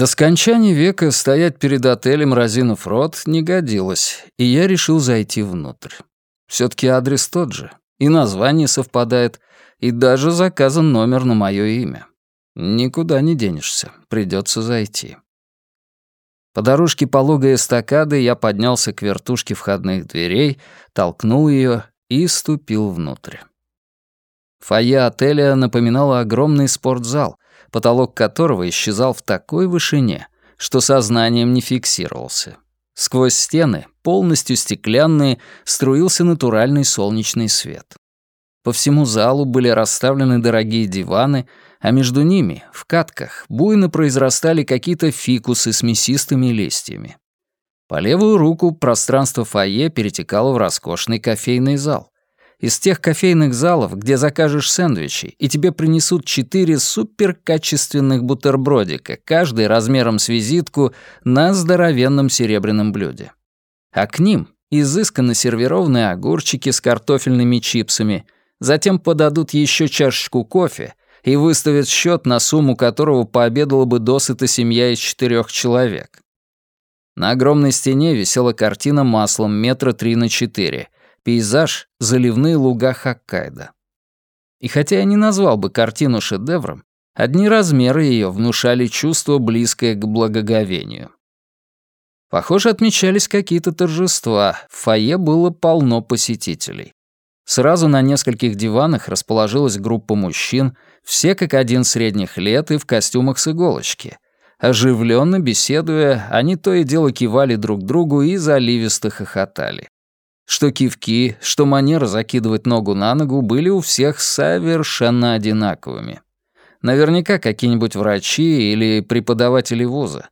До скончания века стоять перед отелем, разинув рот, не годилось, и я решил зайти внутрь. все таки адрес тот же, и название совпадает, и даже заказан номер на мое имя. Никуда не денешься, придется зайти. По дорожке пологой эстакады я поднялся к вертушке входных дверей, толкнул ее и ступил внутрь. Фойе отеля напоминало огромный спортзал, потолок которого исчезал в такой вышине, что сознанием не фиксировался. Сквозь стены, полностью стеклянные, струился натуральный солнечный свет. По всему залу были расставлены дорогие диваны, а между ними, в катках, буйно произрастали какие-то фикусы с мясистыми листьями. По левую руку пространство фойе перетекало в роскошный кофейный зал из тех кофейных залов, где закажешь сэндвичи, и тебе принесут четыре суперкачественных бутербродика, каждый размером с визитку, на здоровенном серебряном блюде. А к ним изысканно сервированные огурчики с картофельными чипсами, затем подадут еще чашечку кофе и выставят счет на сумму которого пообедала бы досыта семья из четырех человек. На огромной стене висела картина маслом метра три на четыре — Пейзаж — заливные луга Хоккайдо. И хотя я не назвал бы картину шедевром, одни размеры ее внушали чувство, близкое к благоговению. Похоже, отмечались какие-то торжества, в фойе было полно посетителей. Сразу на нескольких диванах расположилась группа мужчин, все как один средних лет и в костюмах с иголочки. Оживленно беседуя, они то и дело кивали друг другу и заливисто хохотали. Что кивки, что манера закидывать ногу на ногу были у всех совершенно одинаковыми. Наверняка какие-нибудь врачи или преподаватели вуза.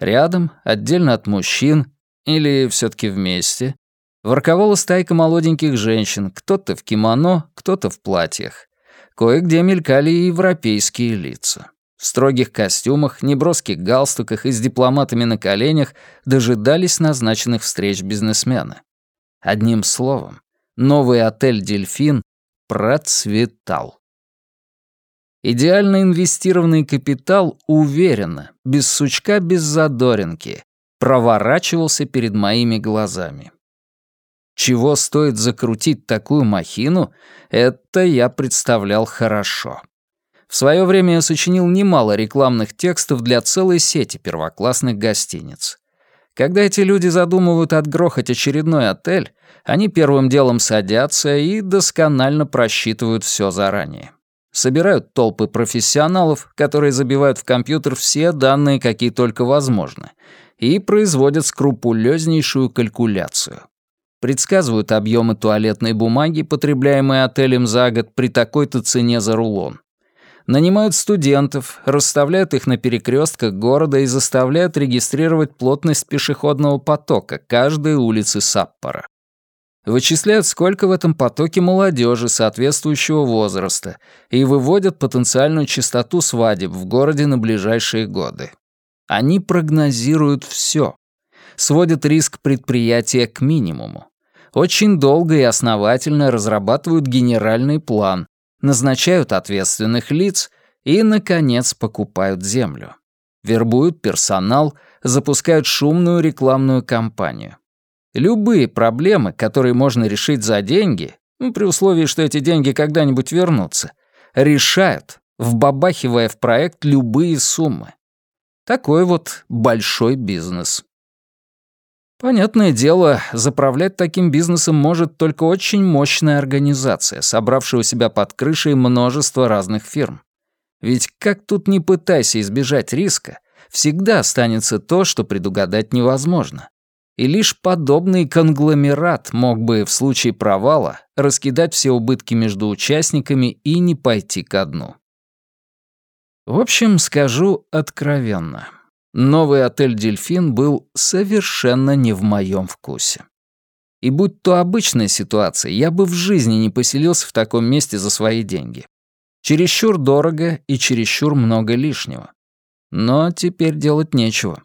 Рядом, отдельно от мужчин, или все таки вместе, ворковала стайка молоденьких женщин, кто-то в кимоно, кто-то в платьях. Кое-где мелькали и европейские лица. В строгих костюмах, неброских галстуках и с дипломатами на коленях дожидались назначенных встреч бизнесмены. Одним словом, новый отель «Дельфин» процветал. Идеально инвестированный капитал уверенно, без сучка, без задоринки, проворачивался перед моими глазами. Чего стоит закрутить такую махину, это я представлял хорошо. В свое время я сочинил немало рекламных текстов для целой сети первоклассных гостиниц. Когда эти люди задумывают отгрохать очередной отель, они первым делом садятся и досконально просчитывают все заранее. Собирают толпы профессионалов, которые забивают в компьютер все данные, какие только возможны, и производят скрупулезнейшую калькуляцию. Предсказывают объемы туалетной бумаги, потребляемые отелем за год при такой-то цене за рулон нанимают студентов, расставляют их на перекрестках города и заставляют регистрировать плотность пешеходного потока каждой улицы Саппора. Вычисляют, сколько в этом потоке молодежи соответствующего возраста и выводят потенциальную частоту свадеб в городе на ближайшие годы. Они прогнозируют все, сводят риск предприятия к минимуму. Очень долго и основательно разрабатывают генеральный план, назначают ответственных лиц и, наконец, покупают землю. Вербуют персонал, запускают шумную рекламную кампанию. Любые проблемы, которые можно решить за деньги, ну, при условии, что эти деньги когда-нибудь вернутся, решают, вбабахивая в проект любые суммы. Такой вот большой бизнес. Понятное дело, заправлять таким бизнесом может только очень мощная организация, собравшая у себя под крышей множество разных фирм. Ведь как тут не пытайся избежать риска, всегда останется то, что предугадать невозможно. И лишь подобный конгломерат мог бы в случае провала раскидать все убытки между участниками и не пойти ко дну. В общем, скажу откровенно. Новый отель «Дельфин» был совершенно не в моем вкусе. И будь то обычная ситуация, я бы в жизни не поселился в таком месте за свои деньги. Чересчур дорого и чересчур много лишнего. Но теперь делать нечего.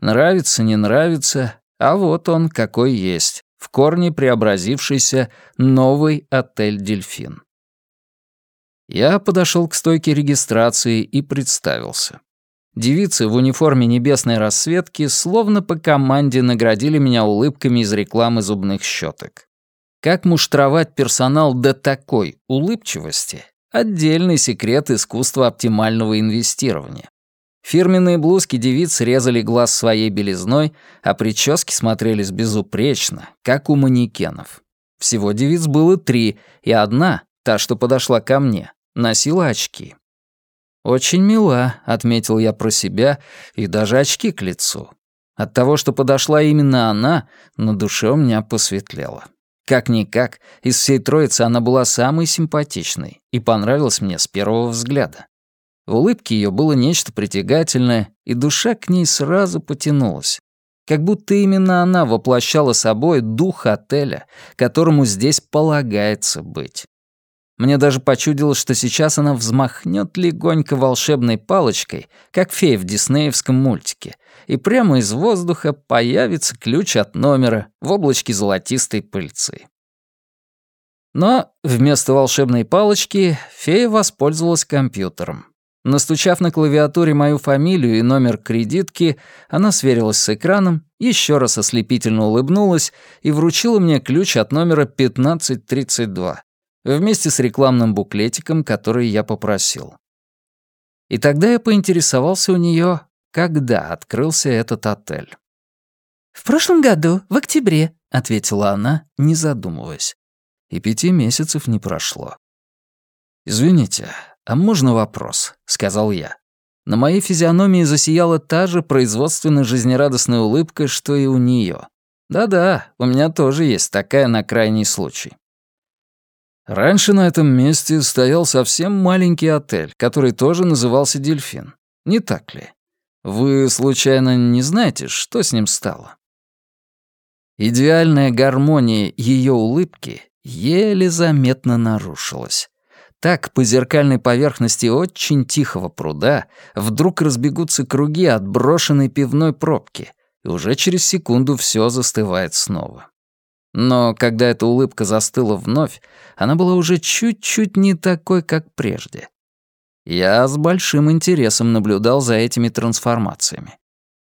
Нравится, не нравится, а вот он какой есть, в корне преобразившийся новый отель «Дельфин». Я подошел к стойке регистрации и представился. Девицы в униформе небесной расцветки словно по команде наградили меня улыбками из рекламы зубных щеток. Как муштровать персонал до такой улыбчивости — отдельный секрет искусства оптимального инвестирования. Фирменные блузки девиц резали глаз своей белизной, а прически смотрелись безупречно, как у манекенов. Всего девиц было три, и одна, та, что подошла ко мне, носила очки. «Очень мила», — отметил я про себя, и даже очки к лицу. От того, что подошла именно она, на душе у меня посветлело. Как-никак, из всей троицы она была самой симпатичной и понравилась мне с первого взгляда. В улыбке ее было нечто притягательное, и душа к ней сразу потянулась. Как будто именно она воплощала собой дух отеля, которому здесь полагается быть. Мне даже почудилось, что сейчас она взмахнет легонько волшебной палочкой, как фея в диснеевском мультике, и прямо из воздуха появится ключ от номера в облачке золотистой пыльцы. Но вместо волшебной палочки фея воспользовалась компьютером. Настучав на клавиатуре мою фамилию и номер кредитки, она сверилась с экраном, еще раз ослепительно улыбнулась и вручила мне ключ от номера 1532 вместе с рекламным буклетиком, который я попросил. И тогда я поинтересовался у нее, когда открылся этот отель. «В прошлом году, в октябре», — ответила она, не задумываясь. И пяти месяцев не прошло. «Извините, а можно вопрос?» — сказал я. На моей физиономии засияла та же производственно-жизнерадостная улыбка, что и у нее. Да-да, у меня тоже есть такая на крайний случай. Раньше на этом месте стоял совсем маленький отель, который тоже назывался «Дельфин». Не так ли? Вы, случайно, не знаете, что с ним стало? Идеальная гармония ее улыбки еле заметно нарушилась. Так по зеркальной поверхности очень тихого пруда вдруг разбегутся круги от брошенной пивной пробки, и уже через секунду все застывает снова. Но когда эта улыбка застыла вновь, она была уже чуть-чуть не такой, как прежде. Я с большим интересом наблюдал за этими трансформациями.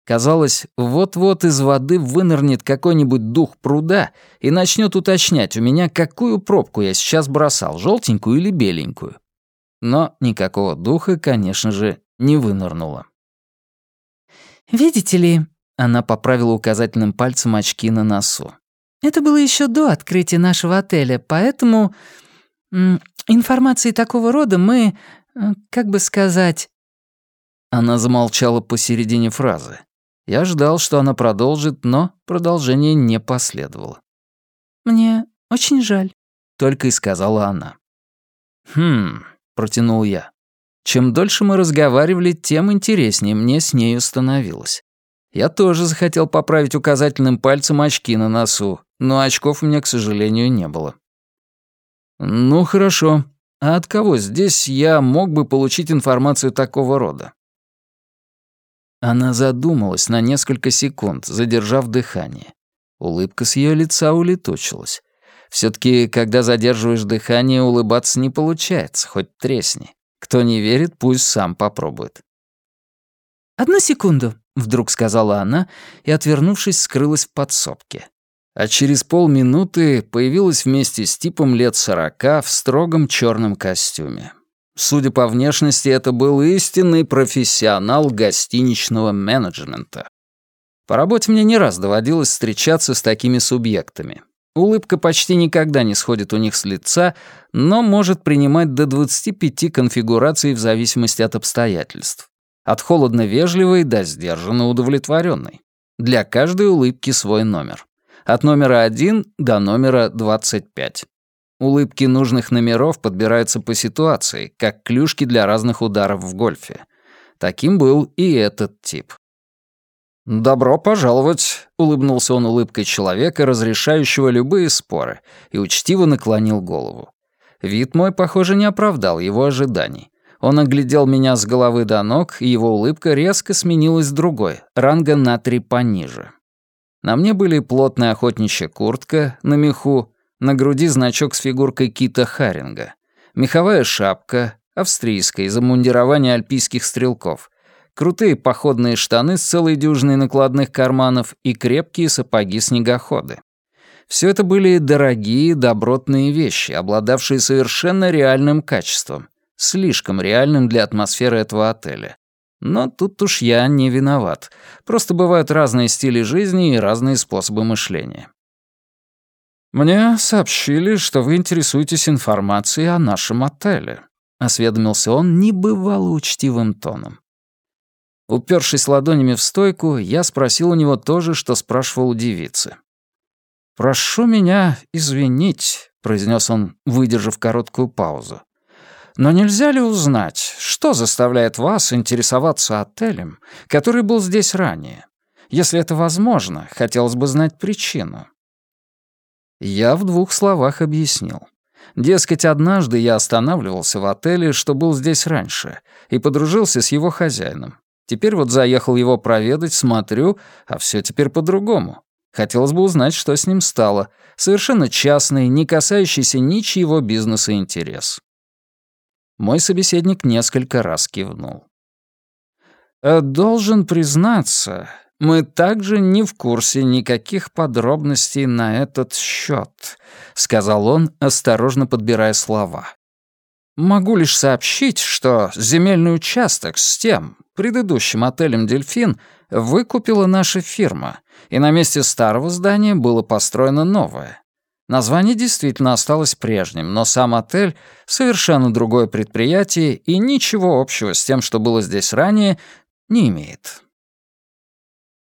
Казалось, вот-вот из воды вынырнет какой-нибудь дух пруда и начнет уточнять у меня, какую пробку я сейчас бросал, желтенькую или беленькую. Но никакого духа, конечно же, не вынырнуло. «Видите ли...» — она поправила указательным пальцем очки на носу. Это было еще до открытия нашего отеля, поэтому информации такого рода мы, э, как бы сказать...» Она замолчала посередине фразы. Я ждал, что она продолжит, но продолжение не последовало. «Мне очень жаль», — только и сказала она. «Хм», — протянул я. Чем дольше мы разговаривали, тем интереснее мне с нею становилось. Я тоже захотел поправить указательным пальцем очки на носу, но очков у меня, к сожалению, не было. «Ну, хорошо. А от кого здесь я мог бы получить информацию такого рода?» Она задумалась на несколько секунд, задержав дыхание. Улыбка с ее лица улетучилась. все таки когда задерживаешь дыхание, улыбаться не получается, хоть тресни. Кто не верит, пусть сам попробует. «Одну секунду», — вдруг сказала она и, отвернувшись, скрылась в подсобке. А через полминуты появилась вместе с типом лет сорока в строгом черном костюме. Судя по внешности, это был истинный профессионал гостиничного менеджмента. По работе мне не раз доводилось встречаться с такими субъектами. Улыбка почти никогда не сходит у них с лица, но может принимать до 25 конфигураций в зависимости от обстоятельств. От холодно-вежливой до сдержанно удовлетворенной. Для каждой улыбки свой номер. От номера 1 до номера 25. Улыбки нужных номеров подбираются по ситуации, как клюшки для разных ударов в гольфе. Таким был и этот тип. «Добро пожаловать», — улыбнулся он улыбкой человека, разрешающего любые споры, и учтиво наклонил голову. Вид мой, похоже, не оправдал его ожиданий. Он оглядел меня с головы до ног, и его улыбка резко сменилась другой, ранга на три пониже. На мне были плотная охотничья куртка на меху, на груди значок с фигуркой кита Харинга. Меховая шапка, австрийская, из обмундирования альпийских стрелков, крутые походные штаны с целой дюжиной накладных карманов и крепкие сапоги-снегоходы. Все это были дорогие, добротные вещи, обладавшие совершенно реальным качеством, слишком реальным для атмосферы этого отеля. Но тут уж я не виноват. Просто бывают разные стили жизни и разные способы мышления. «Мне сообщили, что вы интересуетесь информацией о нашем отеле», — осведомился он небывало учтивым тоном. Упершись ладонями в стойку, я спросил у него то же, что спрашивал у девицы. «Прошу меня извинить», — произнес он, выдержав короткую паузу. «Но нельзя ли узнать, что заставляет вас интересоваться отелем, который был здесь ранее? Если это возможно, хотелось бы знать причину». Я в двух словах объяснил. Дескать, однажды я останавливался в отеле, что был здесь раньше, и подружился с его хозяином. Теперь вот заехал его проведать, смотрю, а все теперь по-другому. Хотелось бы узнать, что с ним стало. Совершенно частный, не касающийся ничьего бизнеса интерес. Мой собеседник несколько раз кивнул. «Э, «Должен признаться, мы также не в курсе никаких подробностей на этот счет», — сказал он, осторожно подбирая слова. «Могу лишь сообщить, что земельный участок с тем, предыдущим отелем «Дельфин», выкупила наша фирма, и на месте старого здания было построено новое. Название действительно осталось прежним, но сам отель — совершенно другое предприятие и ничего общего с тем, что было здесь ранее, не имеет.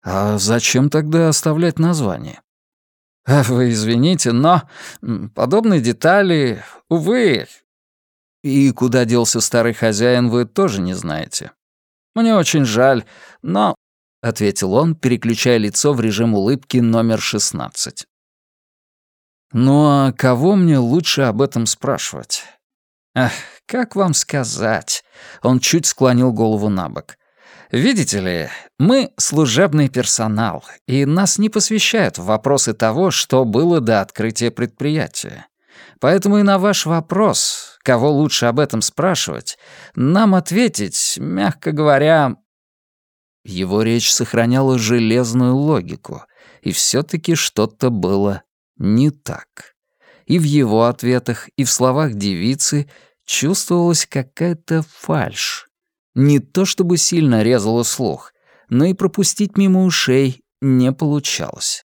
А зачем тогда оставлять название? Вы извините, но подобные детали, увы. И куда делся старый хозяин, вы тоже не знаете. Мне очень жаль, но — ответил он, переключая лицо в режим улыбки номер 16. «Ну а кого мне лучше об этом спрашивать?» «Ах, как вам сказать?» Он чуть склонил голову на бок. «Видите ли, мы служебный персонал, и нас не посвящают в вопросы того, что было до открытия предприятия. Поэтому и на ваш вопрос, кого лучше об этом спрашивать, нам ответить, мягко говоря, его речь сохраняла железную логику, и все-таки что-то было не так. И в его ответах, и в словах девицы чувствовалась какая-то фальшь. Не то чтобы сильно резала слух, но и пропустить мимо ушей не получалось.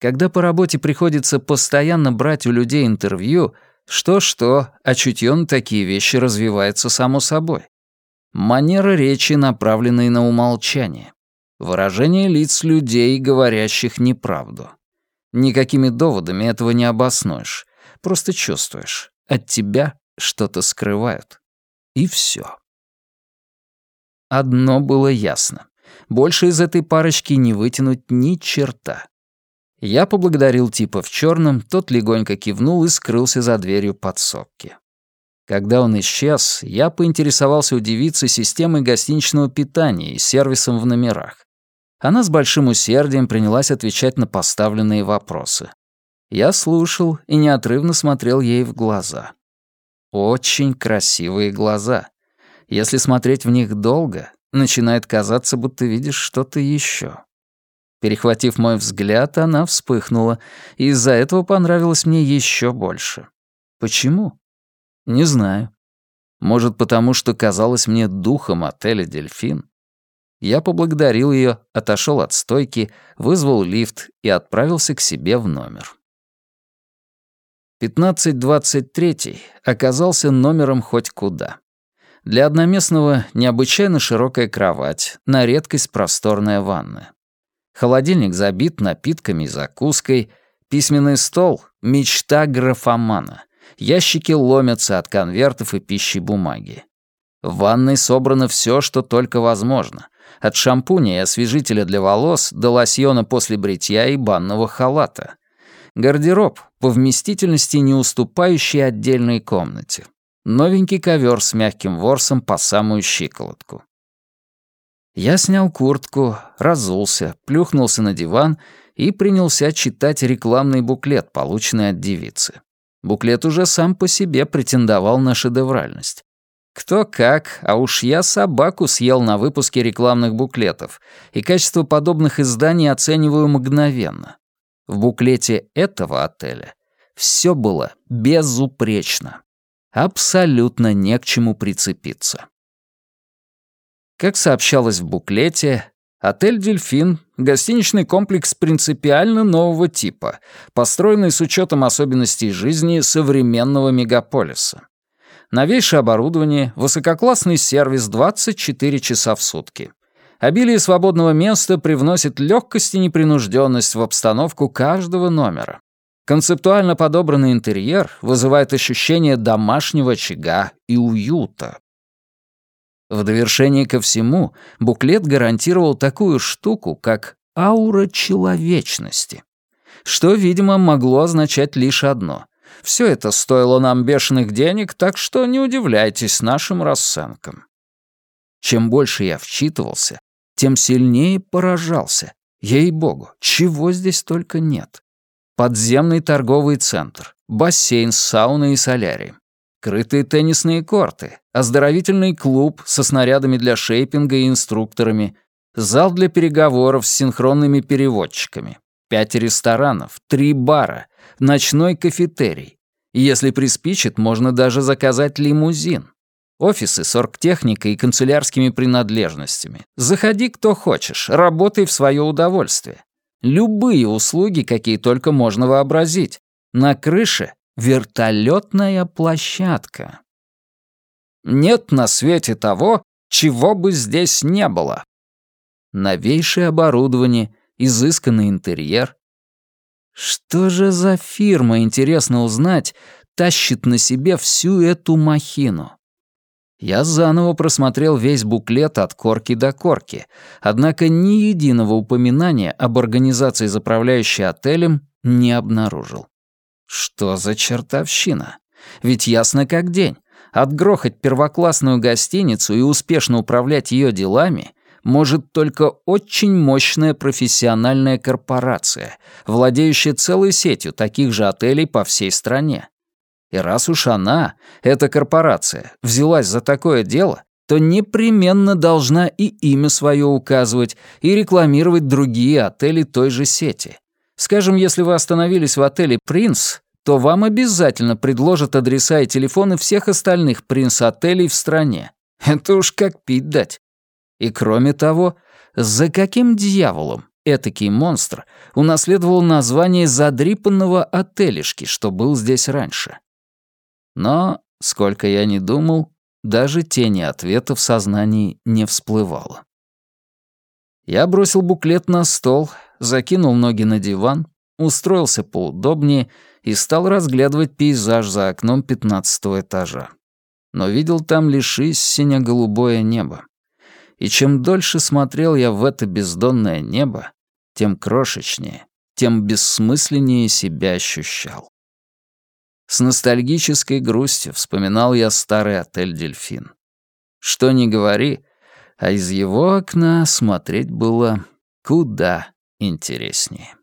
Когда по работе приходится постоянно брать у людей интервью, что-что, а чутье на такие вещи развивается само собой. Манера речи, направленная на умолчание. Выражение лиц людей, говорящих неправду. Никакими доводами этого не обоснуешь. Просто чувствуешь. От тебя что-то скрывают. И все. Одно было ясно. Больше из этой парочки не вытянуть ни черта. Я поблагодарил типа в черном, тот легонько кивнул и скрылся за дверью подсобки. Когда он исчез, я поинтересовался у девицы системой гостиничного питания и сервисом в номерах. Она с большим усердием принялась отвечать на поставленные вопросы. Я слушал и неотрывно смотрел ей в глаза. Очень красивые глаза. Если смотреть в них долго, начинает казаться, будто видишь что-то еще. Перехватив мой взгляд, она вспыхнула, и из-за этого понравилось мне еще больше. Почему? Не знаю. Может, потому что казалось мне духом отеля «Дельфин»? Я поблагодарил ее, отошел от стойки, вызвал лифт и отправился к себе в номер. 1523 оказался номером хоть куда. Для одноместного необычайно широкая кровать, на редкость просторная ванная. Холодильник забит напитками и закуской, письменный стол — мечта графомана — Ящики ломятся от конвертов и пищи бумаги. В ванной собрано все, что только возможно. От шампуня и освежителя для волос до лосьона после бритья и банного халата. Гардероб, по вместительности не уступающий отдельной комнате. Новенький ковер с мягким ворсом по самую щиколотку. Я снял куртку, разулся, плюхнулся на диван и принялся читать рекламный буклет, полученный от девицы. Буклет уже сам по себе претендовал на шедевральность. Кто как, а уж я собаку съел на выпуске рекламных буклетов, и качество подобных изданий оцениваю мгновенно. В буклете этого отеля все было безупречно. Абсолютно не к чему прицепиться. Как сообщалось в буклете, отель «Дельфин» — гостиничный комплекс принципиально нового типа, построенный с учетом особенностей жизни современного мегаполиса. Новейшее оборудование, высококлассный сервис 24 часа в сутки. Обилие свободного места привносит легкость и непринужденность в обстановку каждого номера. Концептуально подобранный интерьер вызывает ощущение домашнего очага и уюта. В довершение ко всему, буклет гарантировал такую штуку, как аура человечности. Что, видимо, могло означать лишь одно. Все это стоило нам бешеных денег, так что не удивляйтесь нашим расценкам. Чем больше я вчитывался, тем сильнее поражался. Ей-богу, чего здесь только нет. Подземный торговый центр, бассейн с сауной и солярием, крытые теннисные корты, оздоровительный клуб со снарядами для шейпинга и инструкторами, зал для переговоров с синхронными переводчиками, пять ресторанов, три бара, ночной кафетерий. если приспичит, можно даже заказать лимузин. Офисы с оргтехникой и канцелярскими принадлежностями. Заходи кто хочешь, работай в свое удовольствие. Любые услуги, какие только можно вообразить. На крыше вертолетная площадка. Нет на свете того, чего бы здесь не было. Новейшее оборудование, изысканный интерьер. Что же за фирма, интересно узнать, тащит на себе всю эту махину? Я заново просмотрел весь буклет от корки до корки, однако ни единого упоминания об организации, заправляющей отелем, не обнаружил. Что за чертовщина? Ведь ясно как день. Отгрохать первоклассную гостиницу и успешно управлять ее делами может только очень мощная профессиональная корпорация, владеющая целой сетью таких же отелей по всей стране. И раз уж она, эта корпорация, взялась за такое дело, то непременно должна и имя свое указывать, и рекламировать другие отели той же сети. Скажем, если вы остановились в отеле «Принц», то вам обязательно предложат адреса и телефоны всех остальных «Принц-отелей» в стране. Это уж как пить дать. И кроме того, за каким дьяволом этакий монстр унаследовал название задрипанного отелишки, что был здесь раньше? Но, сколько я ни думал, даже тени ответа в сознании не всплывало. Я бросил буклет на стол, закинул ноги на диван, устроился поудобнее и стал разглядывать пейзаж за окном пятнадцатого этажа. Но видел там лишь сине-голубое небо. И чем дольше смотрел я в это бездонное небо, тем крошечнее, тем бессмысленнее себя ощущал. С ностальгической грустью вспоминал я старый отель «Дельфин». Что ни говори, а из его окна смотреть было куда интереснее.